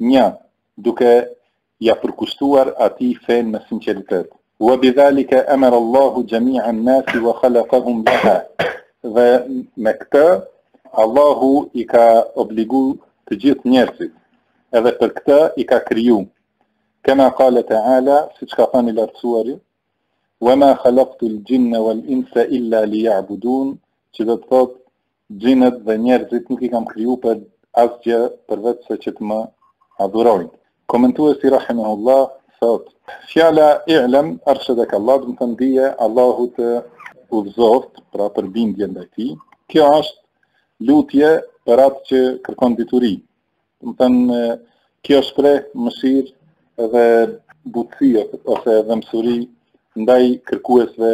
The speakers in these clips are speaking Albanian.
Një, duke ia përkushtuar Atij fenë me sinqeritet. Wa bi zalika amara Allahu jami'a an-nasi wa khalaqahum laha. Dhe me këtë Allahu i ka obligu të gjithë njerëzit, edhe për këtë i ka kriju. Kema kale te ala, siç ka thanë i Lartësuari, Wa ma khalaqtu al-jinna wal-insa illa liya'budun, që do të thotë Xhinët dhe njerëzit nuk i kam kriju për asgjë përveçse që të më adhurojnë. Komentuesi rahimehullah thotë: Fjala i'lam arshadaka Allah, domethënë dije Allahu të udhëzoft, pra për bindje ndaj tij. Kjo është lutje për atë që kërkon dituri. Domethënë kjo shpreh mëshirë dhe butësi ose dhembshuri ndaj kërkuesve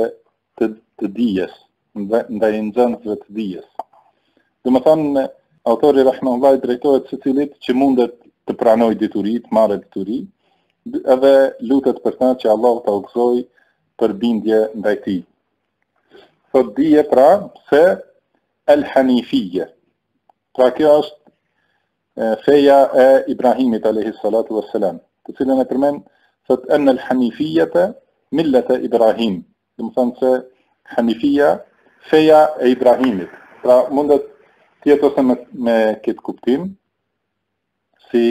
të, të dijes, ndaj nxënësve të dijes. Domethënë, autori rahimehullah i drejtohet secilit që mundet të pranojë dituri, të marrë dituri, edhe lutet për ta që Allahu ta udhëzojë për bindje ndaj tij. Thot dije pra se el hanifije. Pra kjo është feja e Ibrahimit alayhi salatu wassalam, të cilën e përmend thot an al hanifiyata millata Ibrahim, domethënë se hanifia feja e Ibrahimit. Pra mundet të jetë ose me, me këtë kuptim si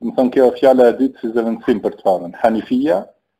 domethënë kjo fjala e dytë si zëvendësim për të parën hanifia,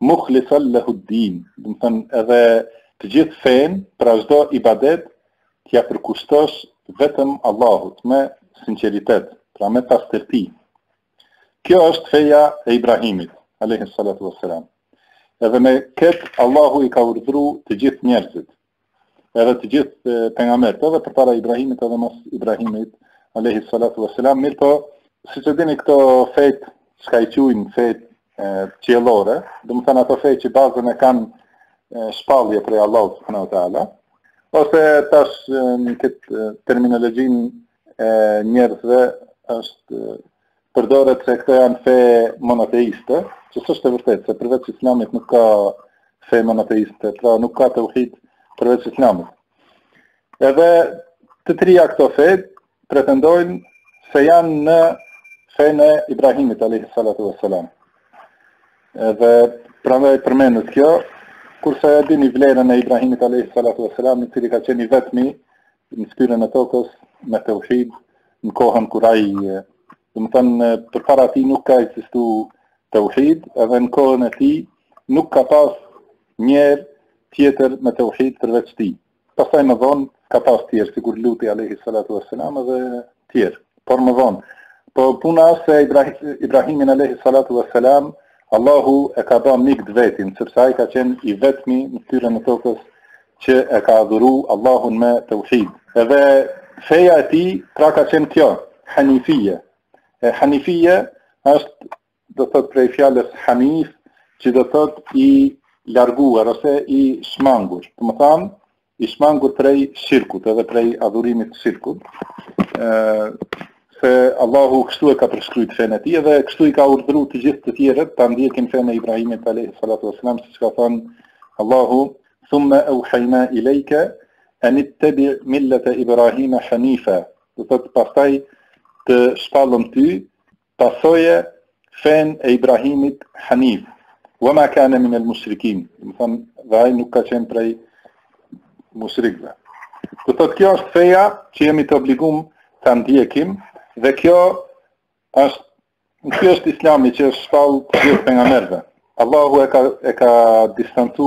Mukhlisan lehu ddin, domethënë edhe të gjithë fenë, pra çdo ibadet t'ia përkushtosh vetëm Allahut me sinqeritet, pra me pastërti. Kjo është feja e Ibrahimit, alayhi salatu wassalam. Edhe me këtë Allahu i ka urdhëru të gjithë njerëzit. edhe të gjithë pejgamberët, edhe përpara Ibrahimit edhe mas Ibrahimit, Alehi Salatu Veselam, mirëpo, siç e dini këto fetë, çka i qujnë fetë qiellore, domethënë ato fetë që bazën e kanë shpallje prej Allahut, subhanahu wa te ala, ose tash në këtë terminologjin e njerëzve është përdoret se këto janë fe monoteiste, që s'është e vërtetë, se përveç islamit nuk ka fe monoteiste, pra nuk ka teuhid përveç islamit. Edhe të trija këto fe pretendojnë se janë në fenë e Ibrahimit, alaihi salatu e salam. Edhe prandaj përmendet kjo, kurse e dini vlerën e Ibrahimit, alaihi salatu e salam, i cili ka qenë i vetmi në fytyrën e tokës me tauhid në kohën kur ai domethënë përpara tij nuk ka ekzistu tauhid edhe në kohën e tij nuk ka pas njeri tjetër me tauhid përveç tij pastaj më vonë ka pas tjerë sikur luti alayhi salatu wassalam edhe tjerë. Por më vonë, po puna është se Ibrahimin alayhi salatu wassalam Allahu e ka ba mik të vetin, sepse ai ka qenë i vetmi në ftyrën e tokës që e ka adhuru Allahun me teuhid. Edhe feja e tij pra ka qenë kjo, hanifije. E hanifije është, do thotë prej fjales hanif, që do thotë i larguar ose i shmangur. Domethan, i shmangur prej shirkut edhe prej adhurimit të shirkut, se Allahu kështu e ka përshkruajtur fenë e tij dhe kështu i ka urdhru të gjithë të tjerët ta ndjekin fenë e Ibrahimit alayhi salatu wasalam, siç ka thënë Allahu, "Thumma awhayna ilayka an ittabi millata Ibrahima hanifa." Do të thotë pastaj të shpallëm ty Pasoje fen e Ibrahimit Hanif. Wa ma kana min al-mushrikin. Domethan, dhe ai nuk ka qenë prej mushrikëve. Do thot kjo është feja që jemi të obligum ta ndjekim dhe kjo është Ky është islami që është shpall gjithë pejgamberëve. Allahu e ka, e ka distancu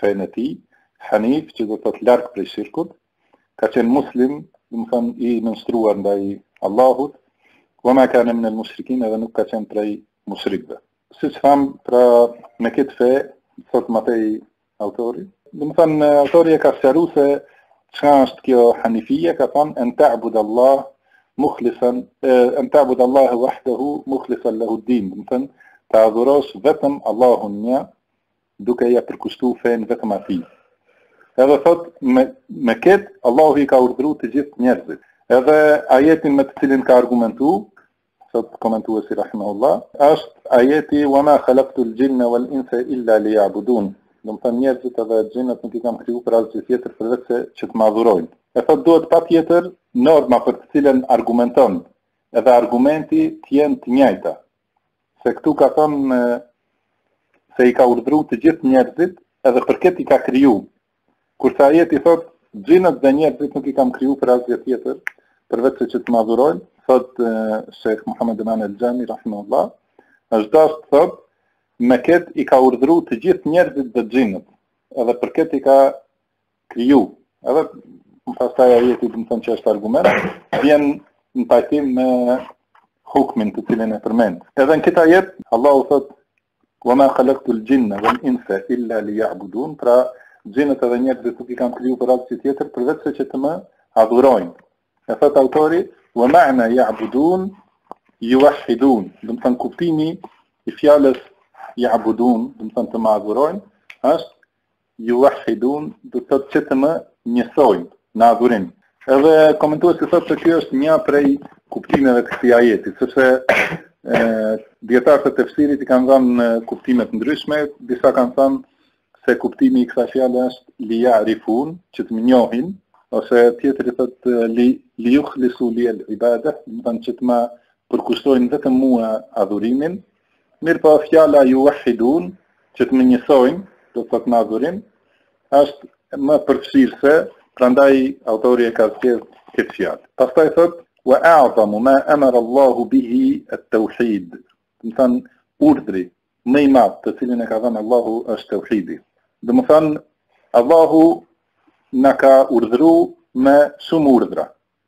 fenë e tij, Hanif, që do të thotë larg prej shirkut, ka qenë muslim, domethan i nënshtruar ndaj Allahut, wa ma kana min al-mushrikin, edhe nuk ka qenë prej mushrikëve. Siç tham, pra me këtë fe, thot më tej autori, domethan autori e ka sqaru se çka është kjo Hanifije, ka thënë en ta'bud Allah mukhlisan en ta'bud Allah wahdahu mukhlisan lahu din, domethan ta adhurosh vetëm Allahun një duke ia përkushtu fenë vetëm atij. Edhe thot me me kët Allahu i ka urdhru të gjithë njerëzit. Edhe ajeti me të cilin ka argumentu, thot komentuesi rahimahullah, është ajeti wa ma khalaqtul jinna wal insa illa liya'budun. Domethon njerëzit edhe xhinët nuk i kam kriju për asgjë tjetër përveç se që të m'adhurojnë. E thot duhet patjetër norma për të cilën argumenton edhe argumenti të jenë të njajta. Se këtu ka thënë se i ka urdhru të gjithë njerëzit edhe për këtë i ka kriju. Kurse ajeti thot, xhinët dhe njerëzit nuk i kam kriju për asgjë tjetër, përveç se që të m'adhurojnë, thot Shejh Muhammed Eman El Xhami, rahimahullah, është dasht thot, me këtë i ka urdhru të gjithë njerëzit dhe xhinët, edhe për këtë i ka kriju, edhe pastaj ajeti domethënë që është argument, vjen në pajtim me hukmin të cilin e përmend. Edhe në këtë ajet, Allahu thotë, wa ma khalaktul xhinne wel inse illa li jabudun, pra xhinët edhe njerëzit nuk i kam kriju për asgjë tjetër, përveç se që të më adhurojnë. E thotë autori, wa ma'na jabudun, juwahidun, domethënë kuptimi i fjalës jabudun, domethënë të më adhurojnë, është Yuwahhidun do të thotë që të më njësojnë në adhurim. Edhe komentuesi thotë se ky është një prej kuptimeve të këtij ajeti, sepse djetarët e tefsirit i kanë dhënë kuptime të ndryshme, disa kanë thënë se kuptimi i kësaj fjale është li ja'rifun, që të më njohin, ose tjetri thotë li, li ju khlisu li el ibadet, domethënë që të më përkushtojnë vetëm mua adhurimin, Mirëpo fjala yuwahhidun, që të më njësojnë, do të thotë në adhurim, është më përfshirëse, prandaj autori e ka zgjedh këtë fjalë. Pastaj thotë wa a'zamu ma amara Allahu bihi at-tauhid. Domethënë urdhri më i madh të cilin e ka dhënë Allahu është tauhidi. Domethënë Allahu na ka urdhëru me shumë urdhra.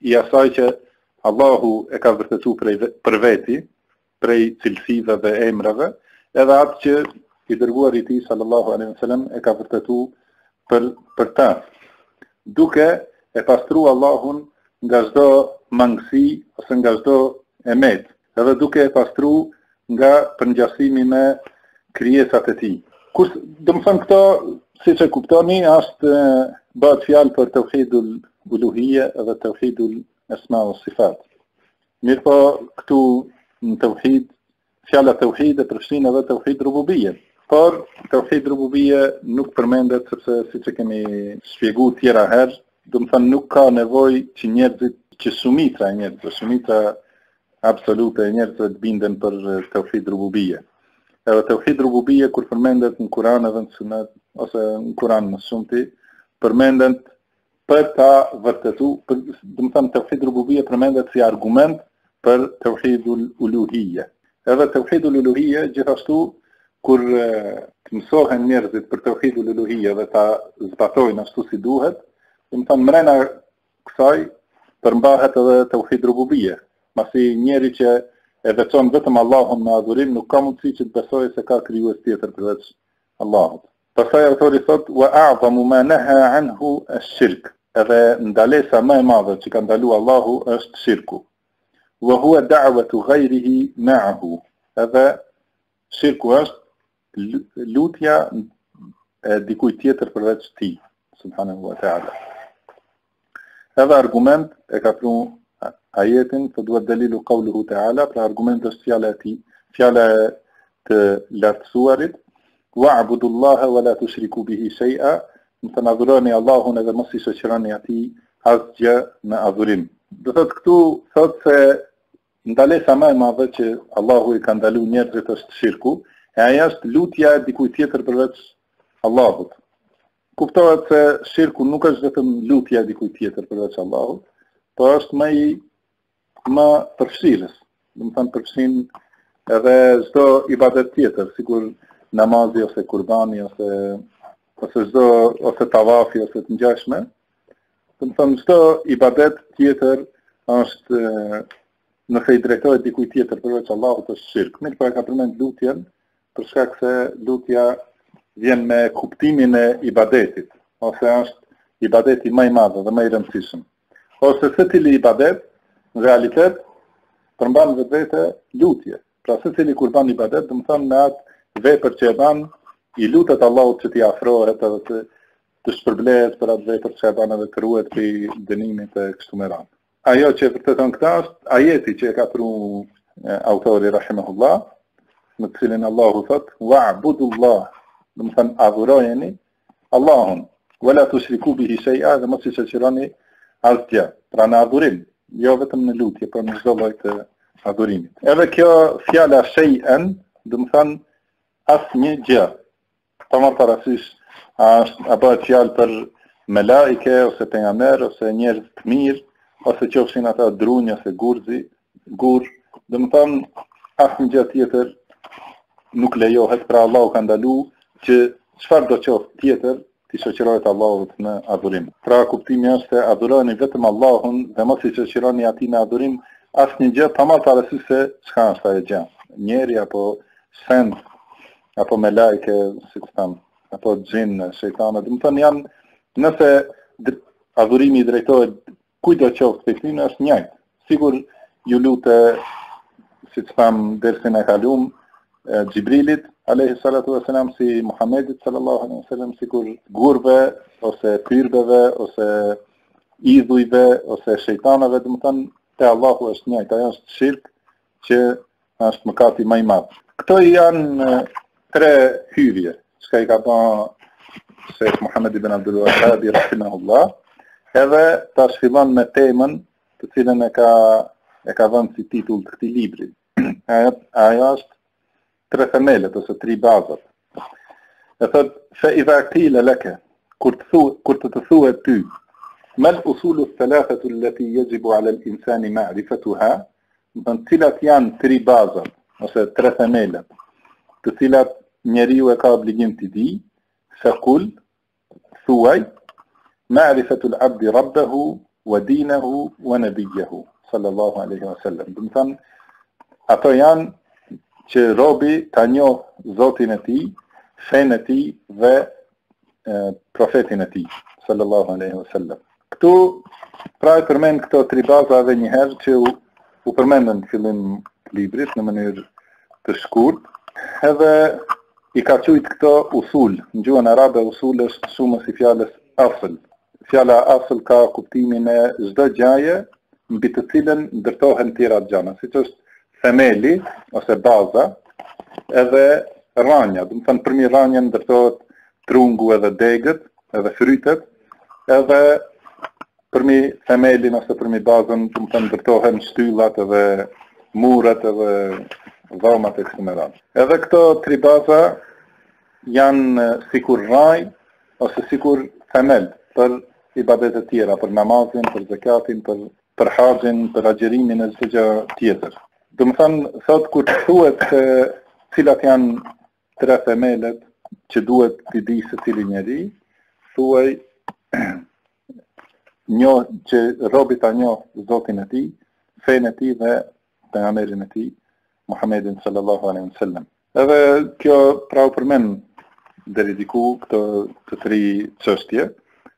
i asaj që Allahu e ka vërtetu prej, për veti, prej cilësive dhe emrave, edhe atë që i dërguari i tij, sallallahu alaihi sallam, e ka vërtetu për, për ta. Duke e pastru Allahun nga çdo mangësi, ose nga çdo e metë, edhe duke e pastru nga përngjasimi me krijesat e tij. Kush, domethënë këto, siç e kuptoni, ashtë bëhet fjalë për teuhidul uluhije dhe teuhidul esma ue sifat. Mirëpo, këtu në teuhid, fjala teuhid e përfshin edhe teuhid rububije. Por, teuhid rububije nuk përmendet, sepse siç e kemi shpjegu tjera herë, Domethënë nuk ka nevojë që njerëzit, që shumica e njerëzve, shumica absolute e njerëzve të binden për tauhid rububie. Edhe tauhid rububie kur përmendet në Kur'an edhe në Sunet ose në Kur'an më shumti përmendet për ta vërtetu, për, domethënë tauhid rububie përmendet si argument për tauhidul uluhije. Edhe tauhidul uluhije gjithashtu kur të mësohen njerëzit për tauhidul uluhije dhe ta zbatojnë ashtu si duhet, domethënë mrena kësaj përmbahet edhe tauhid rububije. Masi njeri që e veçon vetëm Allahun me adhurim nuk ka mundësi që të besojë se ka krijues tjetër përveç Allahut. Pastaj autori thotë wa a'zamu ma naha anhu ash-shirk, edhe ndalesa më e madhe që ka ndalu Allahu është shirku. Wa huwa da'watu ghayrihi ma'ahu, edhe shirku është lutja e dikujt tjetër përveç tij, subhanahu wa ta'ala. Edhe argument e ka pru ajetin thotë ued-delilu kauluhu teala, pra argument është fjala e tij, fjala e të Lartësuarit, wa'budullaha wa la tushriku bihi shej'a, domethënë adhuroni Allahun edhe mos i shoqëroni atij asgjë në adhurim. Dhe thot këtu, thot se ndalesa ma e madhe që Allahu i ka ndalu njerëzit është shirku, e ai është lutja e dikuj tjetër përveç Allahut. Kuptohet se shirku nuk është vetëm lutja e dikujt tjetër përveç Allahut, por është më i më përfshirës. Domethënë përfshin edhe çdo ibadet tjetër, sikur namazi ose kurbani ose ose çdo ose tavafi ose të ngjashme. Domethënë çdo ibadet tjetër është nëse i drejtohet dikujt tjetër përveç Allahut është shirk. Mirëpo e ka përmend lutjen për shkak se lutja vjen me kuptimin e ibadetit, ose është ibadeti më i madh dhe më i rëndësishëm. Ose secili ibadet në realitet përmban në vetvete lutje. Pra secili kur bën ibadet, domethënë me atë vepër që e bën, i lutet Allahut që t'i afrohet edhe të të shpërblehet për atë vepër që e bën edhe të ruhet prej dënimit e kështu me radhë. Ajo që e vërteton këta është ajeti që e ka pru autori Rahimahullah, në të cilin Allahu thot, wa'budullah, domethënë adhurojeni Allahun, wala tushriku bihi shej'a dhe mos i shoqëroni asgjë, pra në adhurim, jo vetëm në lutje, por në çdo lloj të adhurimit. Edhe kjo fjala shej'en, domethënë asnjë gjë, Pa marrë parasysh, a është apo është fjala për melaike ose pejgamber ose njerëz të mirë ose qofshin ata drunj ose gurzi, gur, domethënë asnjë gjë tjetër nuk lejohet, pra Allahu ka ndalu që çfarëdo qoftë tjetër t'i shoqërohet Allahut në adhurim. Pra kuptimi është se adhuroni vetëm Allahun dhe mos i shoqëroni atij në adhurim asnjë gjë pa marrë parasysh se çka është ajo gjë. Njeri apo send apo melaike, siç thamë, apo xhin, shejtanë, domethënë janë, nëse adhurimi i drejtohet kujtdo qoftë prej këtyne, është njajtë. Sikur iu lute, siç thamë dersin e kalum, Xhibrilit, aleyhi salatu ve selam, si Muhammedit, sallallahu aleyhi ve sallam, sikur gurve, ose tyrbeve, ose idhujve, ose shejtanëve, domethënë, te Allahu është njajtë, ajo është shirk që është mëkati më i madh. Këto janë tre hyrje, çka i ka ba Shejh Muhammed ibn Abdul Wahhab rahimahullah, edhe ta shfillon me temën të cilën e ka e ka dhënë si titull të këtij libri. Ajo ajo është tre themelet ose tri bazat. E thot fe idha kile leke kur të thu kur të të thuhet ty mal usulu thalathatu allati yajibu ala al-insani ma'rifatuha Domethënë cilat janë tri bazat, ose tre themelet, të cilat njeriu e ka obligim t'i di, fe kul, thuaj, ma'rifetul abdi rabbehu, wa dinahu, wa nebijjehu, sallallahu aleyhi wa sallam. Domethënë, ato janë që robi ta njohë zotin e tij, fenë e tij dhe profetin e tij sallallahu alaihi wasallam. Këtu pra i përmend këto tri baza edhe një herë që u, u përmendën në fillim të librit në mënyrë të shkurt, edhe i ka qujt këto usul, në gjuhën arabe usul është shumës i fjalës asl. Fjala asl ka kuptimin e çdo gjaje mbi të cilën ndërtohen tjera gjana, siç është themeli ose baza edhe rranja, domethënë përmi rranja ndërtohet trungu edhe degët edhe frytet edhe përmi themelin ose përmi bazën domethënë ndërtohen shtyllat edhe muret edhe dhomat e kështu me radhë. Edhe këto tri baza janë sikur rraj ose sikur themel për ibadetet e tjera, për namazin, për zekatin, për për haxhin, për agjerimin e çdo gjë tjetër. Domethënë, thot kur të thuhet se cilat janë tre themelet që duhet t'i di secili njeri, thuaj janë që robi ta njoh zotin e tij, fenë e tij dhe pejgamerin e tij, Muhammedin sallallahu alaihi sallam. Edhe kjo pra u përmen deri diku këto të tri qështje,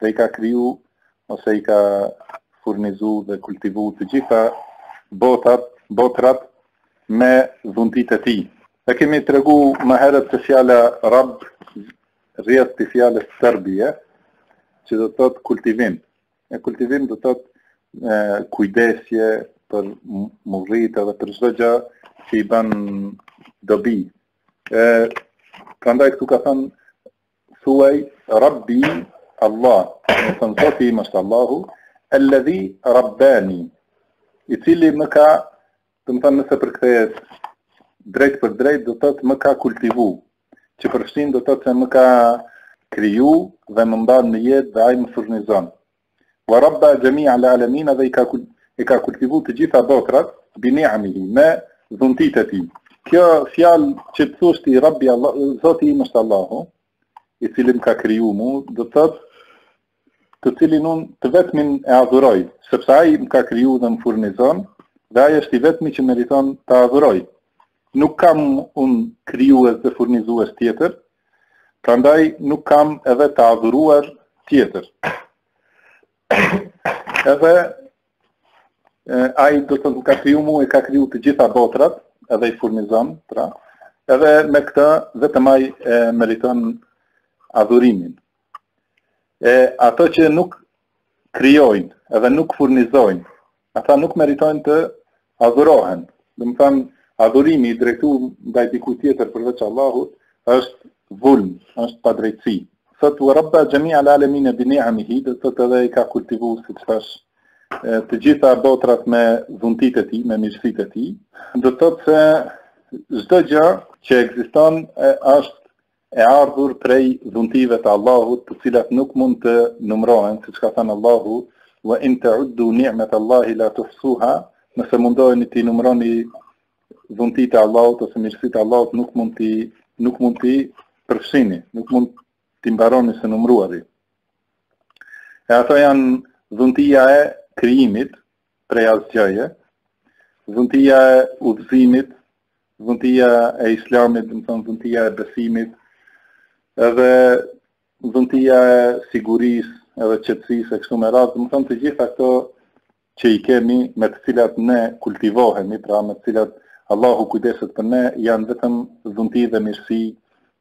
dhe i ka kriju ose i ka furnizu dhe kultivu të gjitha botat, botrat me dhuntit e tij. E kemi tregu më herët që fjala rab rrjedh prej fjalës terbije, që do të thotë kultivim. E kultivim do të thotë kujdesje për me rrit edhe për çdo gjë që i bën dobi. E prandaj këtu ka thënë Thuaj, Rabbi, Allah, domethënë zoti im është Allahu, elledhi Rabbani, i cili më ka, domethënë nëse përkthehet drejtpërdrejt, do të thotë më ka kultivu, që përfshin do të thotë më ka kriju dhe më mban në jetë dhe ai më furnizon. Wa rabba jami al alamin edhe i ka kultivu të gjitha botrat bi ni'amihi me dhuntit e tij. Kjo fjalë që të thosh ti Rabbi Allah, Zoti im është Allahu, i cili më ka kriju mu, do të thotë të cilin unë të vetmin e adhuroj, sepse ai më ka kriju dhe më furnizon, dhe ai është i vetmi që meriton ta adhuroj. Nuk kam unë krijues dhe furnizues tjetër, prandaj nuk kam edhe të adhuruar tjetër. edhe ai që më ka kriju mua i ka kriju të gjitha botrat, edhe i furnizon, pra, edhe me këtë vetëm ai meriton adhurimin. E ato që nuk krijojnë edhe nuk furnizojnë, ata nuk meritojnë të adhurohen. Domethanë, adhurimi i drejtu ndaj dikujt tjetër përveç Allahut, është dhulm, është padrejtësi. Thotë, wa rabba jami al alamin bi ni'amihi, do të thotë edhe i ka kultivu, siç thashë, të gjitha botrat me dhuntitë e tij, me mirësitë e tij, do të thotë se çdo gjë që ekziston është e ardhur prej dhuntive të Allahut, të cilat nuk mund të numërohen, siç ka thënë Allahu, "Wa in ta'uddu ni'matallahi la tuhsuha", nëse mundoheni t'i numëroni dhuntitë e Allahut ose mirësitë e Allahut, nuk mund t'i nuk mund t'i përfshini, nuk mund t'i mbaroni së numëruari. E ato janë dhuntia e krijimit, prej asgjëje, dhuntia e udhëzimit, dhuntia e islamit, domethënë dhuntia e besimit, edhe dhuntia e sigurisë, edhe qetësisë, e kështu me radhë, domethënë të gjitha këto që i kemi me të cilat ne kultivohemi, pra me të cilat Allahu kujdeset për ne, janë vetëm dhunti dhe mirësi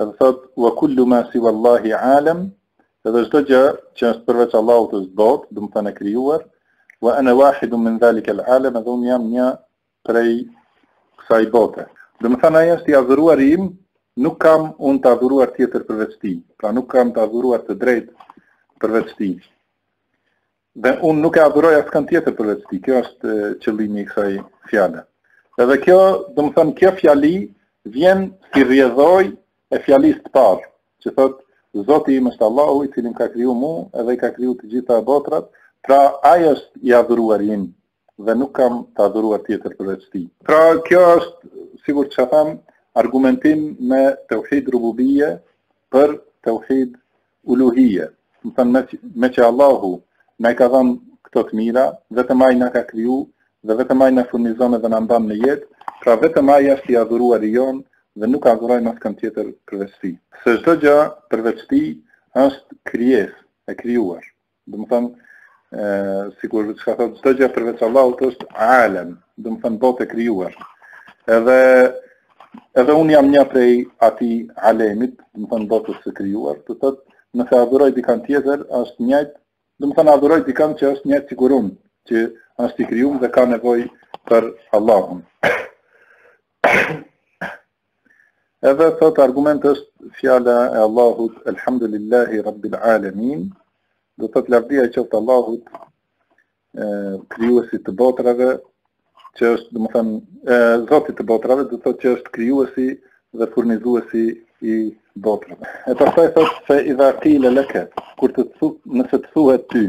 Edhe thotë, wa kullu ma siwa Allahi alam, edhe çdo gjë që është përveç Allahut është botë, domethënë e krijuar, wa ana wahidun min dhalika al-alam, edhe unë jam një prej kësaj bote. Domethënë ai është i adhuruari im, nuk kam unë të adhuruar tjetër përveç tij. Pra nuk kam të adhuruar të drejtë përveç tij. Dhe unë nuk e adhuroj askënd tjetër përveç tij. Kjo është qëllimi i kësaj fjale. Edhe kjo, domethënë, kjo fjali vjen si rrjedhojë e fjalisë të parë, që thotë, Zoti im është Allahu i cili më ka kriju mu edhe i ka kriju të gjitha botrat, pra ai është i adhuruari im, dhe nuk kam të adhuruar tjetër përveç tij. Pra kjo është, sikur që thamë, argumentim me teuhid rububije për teuhid uluhije. Domethënë, me, meqë Allahu na i ka dhënë këto të mira, vetëm ai na ka kriju dhe vetëm ai na furnizon edhe na mban në jetë, pra vetëm ai është i adhuruari jonë dhe nuk adhuroj askënd tjetër përveç tij. Se çdo gjë përveç tij është krijesë e krijuar. Domethënë, sikur që ka thotë, çdo gjë përveç Allahut është alem, domethënë, botë e krijuar. Edhe, edhe unë jam një prej atij alemit, domethënë, botës së krijuar, do thotë, nëse adhuroj dikan tjetër, është njëjtë, domethënë, adhuroj dikan që është njëjtë sikur unë, që është i krijum dhe ka nevojë për Allahun. Edhe thot argument është fjala e Allahut Elhamdulillahi Rabbil Alamin, do thot lavdia i qoftë Allahut krijuesit të botrave, që është, domethënë, zotit të botrave, do thot që është krijuesi dhe furnizuesi i botrave. E pastaj thot fe idha kile leke, kur të thu, nëse të thuhet ty,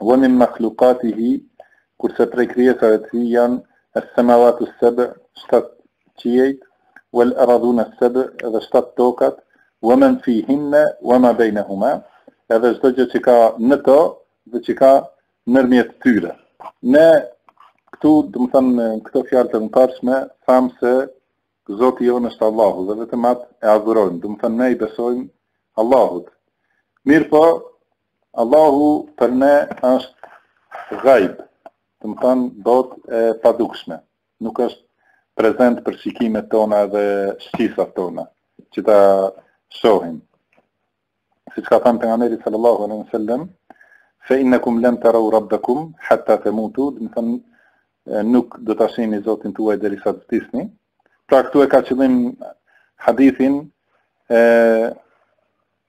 Wa min makhluqatihi, kurse prej krijesave të Tij janë, Es-semawatu es-seb', shtatë qiejt, Wal aradhuna es-seb', dhe shtatë tokat, Wa men fihinne, Wa ma bejnehuma, edhe çdo gjë që ka në to dhe që ka nërmjet tyre. Ne këtu, domethënë në këto fjalë të mëparshme, thamë se Zoti jonë është Allahu dhe vetëm atë e adhurojmë, domethënë ne i besojmë Allahut. Mirëpo, Allahu për ne është ghaib, domethënë botë e padukshme. Nuk është prezent për shikimet tona dhe shqisat tona, që ta shohim. Siç ka thënë Pejgamberi sallallahu alaihi wa sallam, fe innekum lem terau rabbekum, hatta temutu, domethënë, nuk do ta shihni Zotin tuaj derisa të vdisni. Pra këtu e ka qëllim hadithin e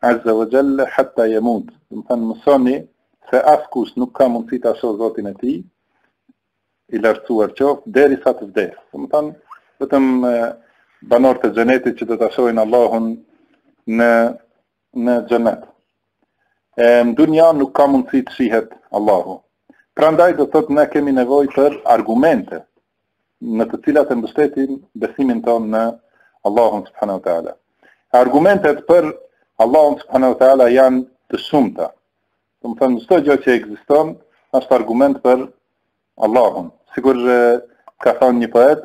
Azza wa Jall hatta yamut. Domethënë mësoni se askush nuk ka mundësi ta shohë Zotin e tij i lartësuar qoftë derisa të vdesë. Domethënë vetëm banorët e xhenetit që do ta shohin Allahun në në xhenet. E në dunja nuk ka mundësi të shihet Allahu. Prandaj do thotë ne kemi nevojë për argumente në të cilat e mbështetim besimin tonë në Allahun subhanahu wa taala. Argumentet për Allahun subhanahu wa taala janë të shumta. Domethënë çdo gjë që ekziston është argument për Allahun. Sikur ka thënë një poet,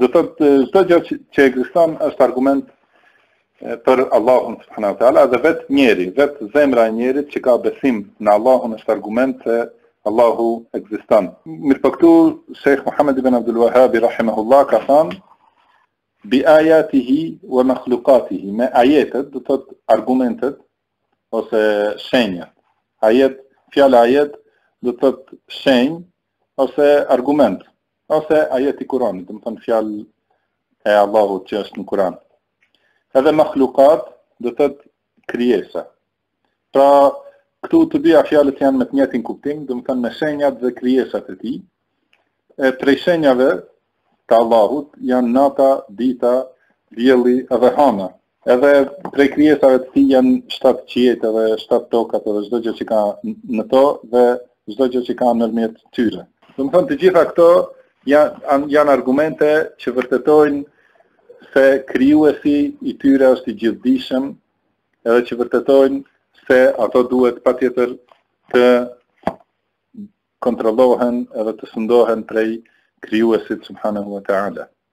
Do të thotë çdo gjë që ekziston është argument për Allahun subhanahu wa taala dhe vetë njeri, vetë zemra e njerit që ka besim në Allahun është argument se Allahu ekziston. Mirëpo këtu Sheikh Muhammad ibn Abdul Wahhab rahimahullah ka thënë bi ayatihi wa makhluqatihi me ajetet do të thotë argumentet ose shenjat. Ajet, fjala ajet do të thotë shenjë ose argument. ose ajet i Kur'anit, domethonë fjalë e Allahut që është në Kur'an. Edhe makhlukat do të thotë krijesa. Pra, këtu të dyja fjalët janë me të njëjtin kuptim, domethonë me shenjat dhe krijesat e tij. E prej shenjave të Allahut janë nata, dita, dielli dhe hana. Edhe prej krijesave të tij janë shtatë qiejt edhe shtatë tokat edhe çdo gjë që ka në to dhe çdo gjë që ka ndërmjet tyre. Domethonë të gjitha këto janë janë argumente që vërtetojnë se krijuesi i tyre është i gjithdijshëm edhe që vërtetojnë se ato duhet patjetër të kontrollohen edhe të sundohen prej krijuesit subhanahu wa taala.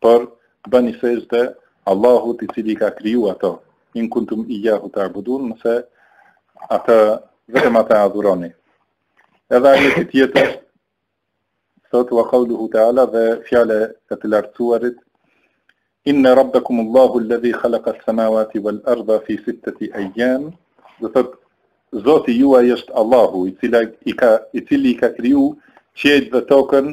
Por bani sexhde Allahut i cili i ka kriju ato. In kuntum iyyahu ta'budun, nëse atë vetëm atë adhuroni. Edhe ajeti tjetër thot wa qawluhu ta'ala dhe fjala e të lartësuarit Inna rabbakum Allahu alladhi khalaqa as-samawati wal arda fi sittati ayyam. Do thot Zoti juaj është Allahu, i cili i ka i cili i ka kriju qiejt dhe tokën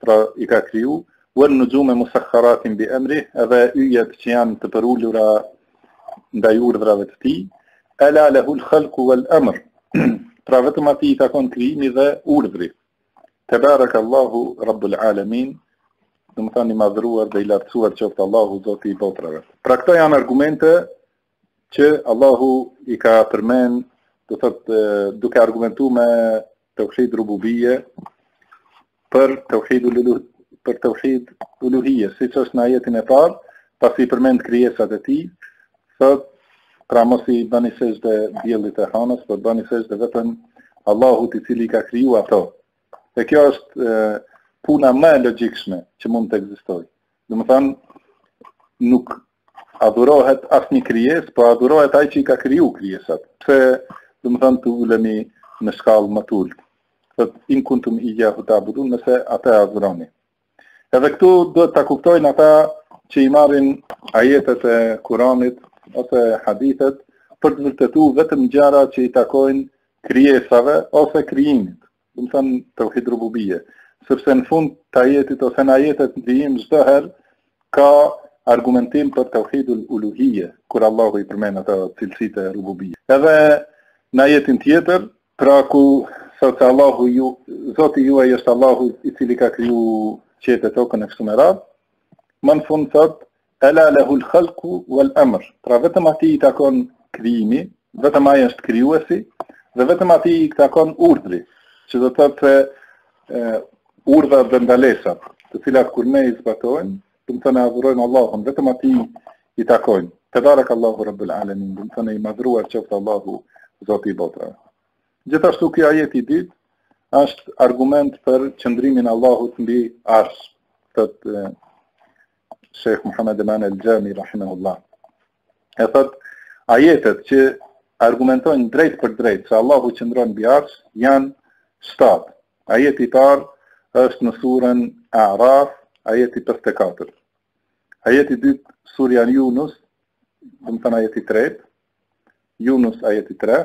pra i ka kriju, wen-nuxhume musakharatin bi emri, edhe yjet që janë të përullura ndaj urdhrave të tij, ela lehul khalku vel emr, pra vetëm atij i takon krijimi dhe urdhri. Tebarak Allahu Rabbul Alamin, domethan i madhëruar dhe i lartësuar qoftë Allahu zoti i botërave. Pra këto janë argumente që Allahu i ka përmen, dhe thot, duke argumentu me teuhid rububije, për tauhid uluhi për tauhid uluhije, siç është në ajetin e parë, pasi i përmend krijesat e tij, thot pra mos i bani sexhde diellit e hanës, por bani sexhde vetëm Allahut i cili i ka kriju ato. E kjo është e, puna ma e logjikshme që mund të ekzistojë. Domethan nuk adhurohet asnjë krijesë, po adhurohet ai që i ka kriju krijesat. Pse, domethënë, të ulemi në shkallë ma t'ulët. Thot, in kuntum ijjahu ta'budun, nëse ata e adhuroni. Edhe këtu duhet ta kuptojnë ata që i marrin ajetet e kuranit ose hadithet për të vërtetu vetëm gjara që i takojnë krijesave ose krijimit. domethan tauhid rububie, sepse në fund të ajetit ose në ajetet në vijim çdo herë ka argumentim për tauhidul uluhie, kur Allahu i përmend ato cilësitë e rububie. Edhe në ajetin tjetër, pra ku thotë se Allahu ju Zoti juaj është Allahu i cili i ka kriju qiejt e tokën e kështu me radhë, ma në fund thotë Ela lehul khalku wal amr, pra vetëm atij i takon krijimi, vetëm ai është krijuesi dhe vetëm atij i takon urdhri, që do të thotë se urdhat dhe ndalesat, të cilat kur ne i zbatojmë, domethënë e adhurojmë Allahun, vetëm atij i takojnë. Tebarek Allahu Rabbul Alamin, domethënë i madhëruar qoftë Allahu, Zoti i botërave. Gjithashtu ky ajet i dytë është argument për qëndrimin e Allahut mbi arsh. Thot Sheikh Muhammed Eman El Xhami rahimahullah. E thot ajetet që argumentojnë drejtpërdrejt se Allahu qëndron mbi arsh janë 7. Ajeti i parë është në surën A'raf, ajeti 54. Ajeti i dytë surja Yunus, domethënë ajeti i tretë, Yunus ajeti 3,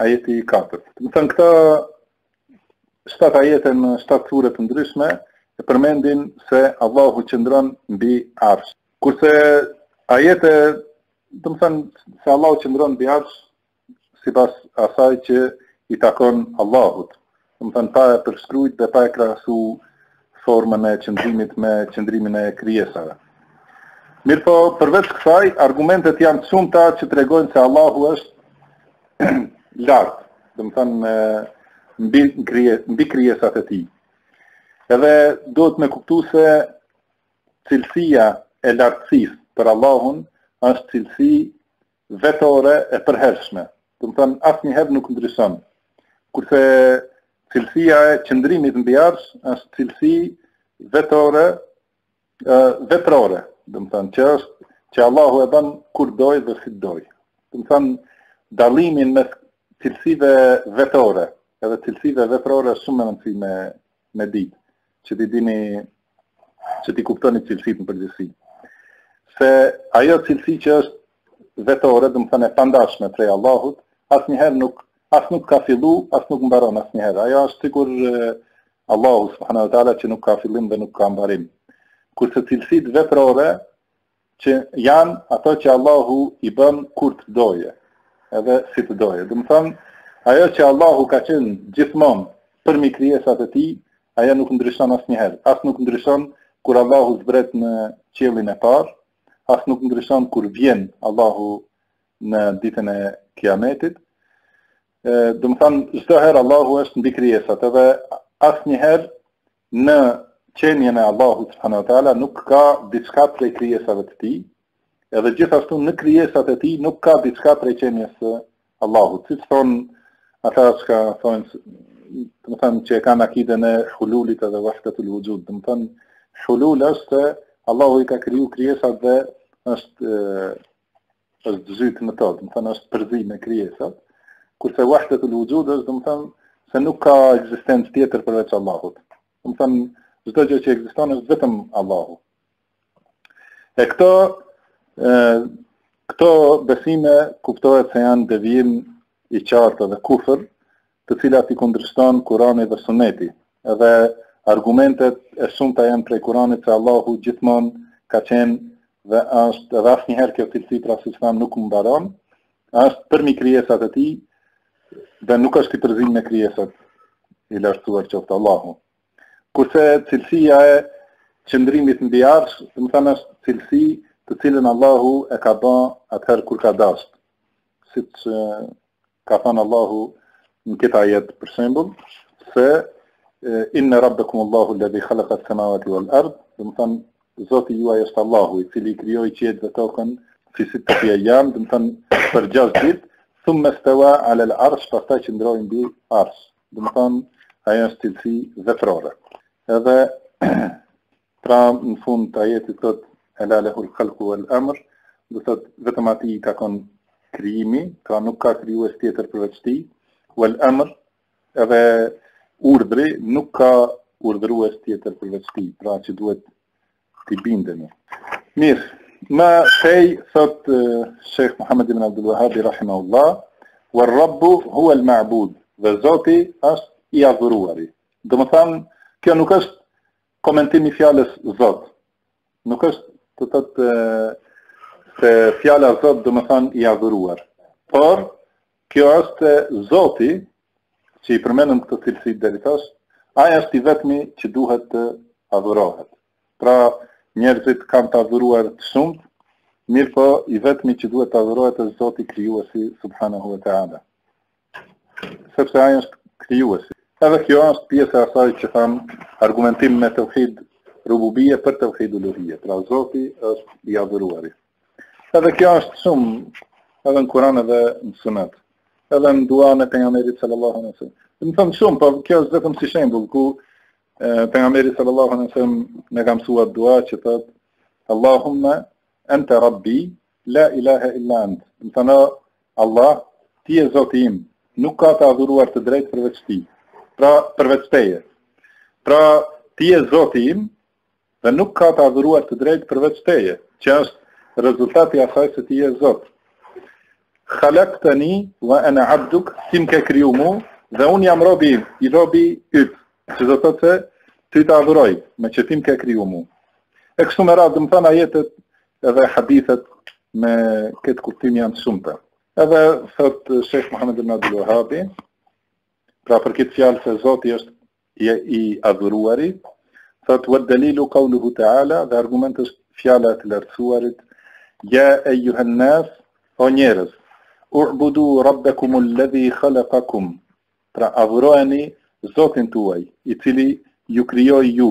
ajeti i katërt. Domethënë këta shtatë ajete në shtatë sure të ndryshme, e përmendin se Allahu qëndron mbi arsh. Kurse ajete, domethënë se Allahu qëndron mbi arsh, sipas asaj që i takon Allahut. Domethënë pa e përshkrujt dhe pa e krahasu formën e qëndrimit me qëndrimin e krijesave. Mirëpo, përveç kësaj, argumentet janë të shumta që tregojnë se Allahu është lart, domethënë, mbi, mbi krijesat e tij. Edhe duhet me kuptu se cilësia e lartësisë për Allahun është cilësi Vetore e përhershme, domethënë asnjëherë nuk ndryshon. Kurse cilësia e qëndrimit mbi arsh është cilësi vetore veprore, domethënë që është që Allahu e bën kur dojë dhe si dojë. Domethënë dallimin mes cilësive vetore edhe cilësive veprore është shumë me rëndësi me me dit, që t'i dini që t'i kuptoni cilësitë në përgjithësi. Se ajo cilësi që është vetore, domethënë e pandashme prej Allahut, asnjëherë nuk as nuk ka fillu, as nuk mbaron asnjëherë. Ajo është sikur Allahu subhanahu wa taala që nuk ka fillim dhe nuk ka mbarim. Kurse cilësitë veprore Që janë ato që Allahu i bën kur të doje, edhe si të doje. Domethënë, ajo që Allahu ka qenë gjithmonë përmbi krijesat e tij, ajo nuk ndryshon asnjëherë. As nuk ndryshon kur Allahu zbret në qiellin e parë, as nuk ndryshon kur vjen Allahu në ditën e kiametit. Domethënë, çdo herë Allahu është mbi krijesat, edhe asnjëherë Në qenien e Allahut subhanahu wa taala nuk ka diçka prej krijesave të tij, edhe gjithashtu në krijesat e tij nuk ka diçka prej qenies së Allahut. Siç thon ata që thonë, domethënë që kanë akiden e hululit edhe wahdatul wujud, domethënë hulul është se Allahu i ka kriju krijesat dhe është është zhytë në to, domethënë është përzi me krijesat, kurse wahdatul wujud është domethënë se nuk ka ekzistencë tjetër përveç Allahut. Domethënë çdo gjë që ekziston është vetëm Allahu. E këto e, këto besime kuptohet se janë devijim i qartë dhe kufër, të cilat i kundërshton Kurani dhe Suneti, dhe argumentet e shumta janë prej Kuranit se Allahu gjithmonë ka qenë dhe është dhe asnjëherë kjo cilësi pra siç thamë nuk mbaron, është përmbi krijesat e tij dhe nuk është i përzim me krijesat i lartësuar qoftë Allahu. Kurse cilësia e qëndrimit mbi arsh, domethënë është cilësi të cilën Allahu e ka ba atëherë kur ka dasht. Siç Ka thënë Allahu në këtë ajet për shembull se inna rabbakum Allahu alladhi khalaqa as-samawati wal ard, domethënë Zoti juaj është Allahu, i cili i krijoi qiejt dhe tokën fi sittati ayyam, domethënë për 6 ditë, thumma stawa 'ala al-'arsh, pastaj qëndroi mbi arsh. Domethënë ajo është cilësi veprore. Edhe Pra në fund të ajetit thot Ela lehul khalku wal amr, domethënë vetëm atij i takon krijimi, pra nuk ka krijues tjetër përveç tij, wal amr edhe urdhri nuk ka urdhërues tjetër përveç tij, pra që duhet t'i bindemi. Mirë, ma tej thot Sheikh Muhammed ibn Abdul Wahhab rahimahullah, "War Rabbu huwa al-ma'bud", dhe Zoti është i adhuruari. Domethënë, kjo nuk është Komentim i fjalës Zot. Nuk është të thotë se fjala Zot domethënë i adhuruar. Por kjo është Zoti që i përmendëm këto cilësi deri tash, ai është i vetmi që duhet të adhurohet. Pra njerëzit kanë të adhuruar të shumtë, mirëpo i vetmi që duhet të adhurohet është Zoti krijuesi subhanahu wa taala. sepse ai është krijuesi. Edhe kjo është pjesë e asaj që tham argumentim me tauhid rububie për tauhid uluhie. Pra Zoti është i adhuruari. Edhe kjo është shumë edhe në Kur'an edhe në Sunet. Edhe në duan e pejgamberit sallallahu alaihi wasallam. Domethënë shumë, por kjo është vetëm si shembull ku pejgamberi sallallahu alaihi wasallam na ka mësuar dua që thotë Allahumma anta rabbi La ilahe illa ant. Domethënë, Allah, ti je zoti im, nuk ka të adhuruar të drejtë përveç ti. Pra, përveç teje. Pra, ti je zoti im, dhe nuk ka të adhuruar të drejtë përveç teje, që është rezultati asaj se ti je zot. Khalaktani, wa ana abduk, ti më ke kriju mu, dhe unë jam robi, i robi yt, që do të thotë ty të adhuroj, meqë ti më ke kriju mu. E kështu me radhë, domethënë ajetet, Edhe hadithet me këtë kuptim janë të shumta. Edhe thot Sheikh Muhammed ibn Abdul Wahhab, pra për këtë fjalë se Zoti është i, i adhuruari, thot wa dalilu qawluhu ta'ala, dhe argument është fjala e të lartësuarit, ja ejjuhen nas, o njerëz, u'budu rabbakum alladhi khalaqakum. Pra adhurojeni Zotin tuaj, i cili ju krijoi ju,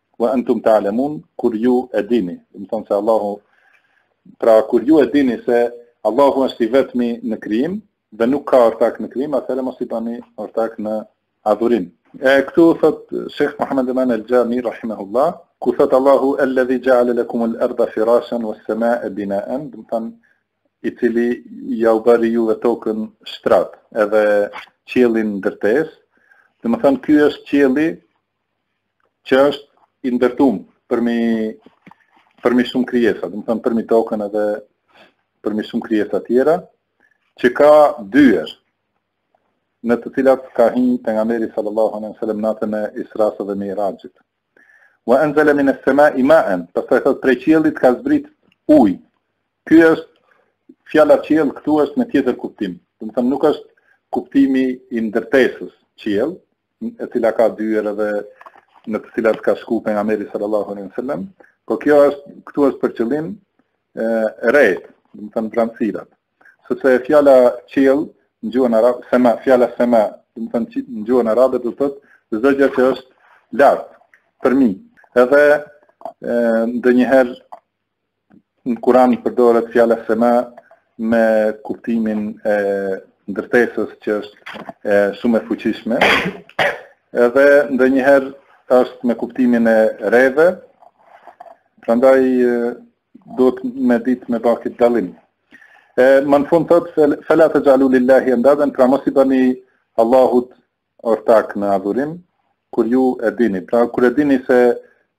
wa antum ta'lamun kur ju e dini domethënë se Allahu pra kur ju e dini se Allahu është i vetmi në krijim dhe nuk ka ortak në krijim atëherë mos i bani ortak në adhurim e këtu thot Sheikh Muhammad Aman al-Jami rahimahullah ku thot Allahu alladhi ja'ala lakum al-ardha firashan was-samaa'a bina'an domethënë i cili jua bëri juve tokën shtrat edhe qiellin ndërtesë domethënë ky është qielli që është i ndërtum përmbi përmbi shumë krijesa, domethënë përmbi tokën edhe përmbi shumë krijesa tjera, që ka dyer në të cilat ka hi pejgamberi sallallahu alejhi ve sellem natën e Isra's dhe Mi'rajit. Wa anzala min as-sama'i ma'an, pastaj thot prej qiellit ka zbrit ujë. Ky është fjala qiell këtu është me tjetër kuptim. Domethënë nuk është kuptimi i ndërtesës qiell, e cila ka dyer edhe në të cilat ka shku pejgamberi sallallahu alaihi sallam, po kjo është, këtu është për qëllim e, retë, domethënë vranësirat. Sepse fjala qiell, në gjuhën arabe, sema, fjala sema, domethënë në gjuhën arabe, do të thotë çdo gjë që është lartë, përmbi. Edhe, ndonjëherë, Në Kur'an përdoret fjala sema me kuptimin e ndërtesës që është e, shumë e fuqishme, edhe ndonjëherë është me kuptimin e reve, prandaj duhet me ditë me ba kit dallim. E, më në fund thot fela texh'alu lillahi endaden, pra mos i bani Allahut ortak në adhurim, kur ju e dini, pra kur e dini se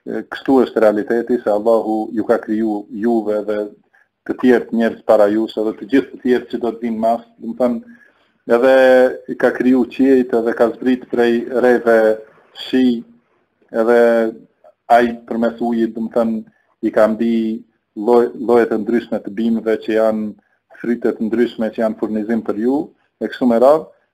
kështu është realiteti, se Allahu ju ka kriju juve dhe të tjerët njerëz para jush, se dhe të gjithë të tjerët që do të vijnë mas, domethënë, edhe i ka kriju qiejt edhe ka zbrit prej reve shi, edhe ai përmes ujit, domethënë, i ka mbi llojet e ndryshme të bimëve që janë fryte të ndryshme që janë furnizim për ju, e kështu me radhë,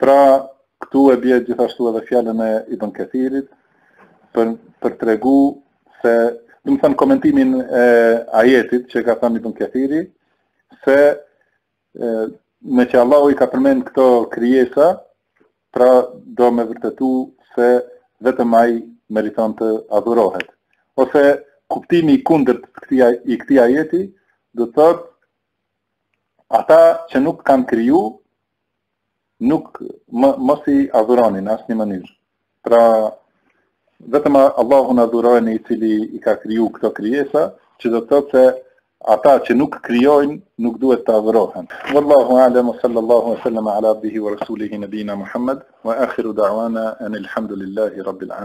Pra, këtu e bje gjithashtu edhe fjalën e Ibn Kethirit, për, për tregu se, domethënë komentimin e ajetit që ka thënë Ibn Kethiri, se e, meqë Allahu i ka përmend këto krijesa, pra do me vërtetu se vetëm ai meriton të adhurohet. Ose kuptimi i kundërt të këtij i këtij ajeti do të thotë Ata që nuk kanë kriju, nuk më, mos i adhuroni në asnjë mënyrë. Pra, vetëm Allahun adhuroni i cili i ka kriju këto krijesa, që do të thotë se ata që nuk krijojnë, nuk duhet të adhurohen. Wallahu alem, sallallahu wa sallam, ala abdihi wa rasulihi, nëbina Muhammed, wa akhiru da'wana, anil hamdulillahi, rabbil alem.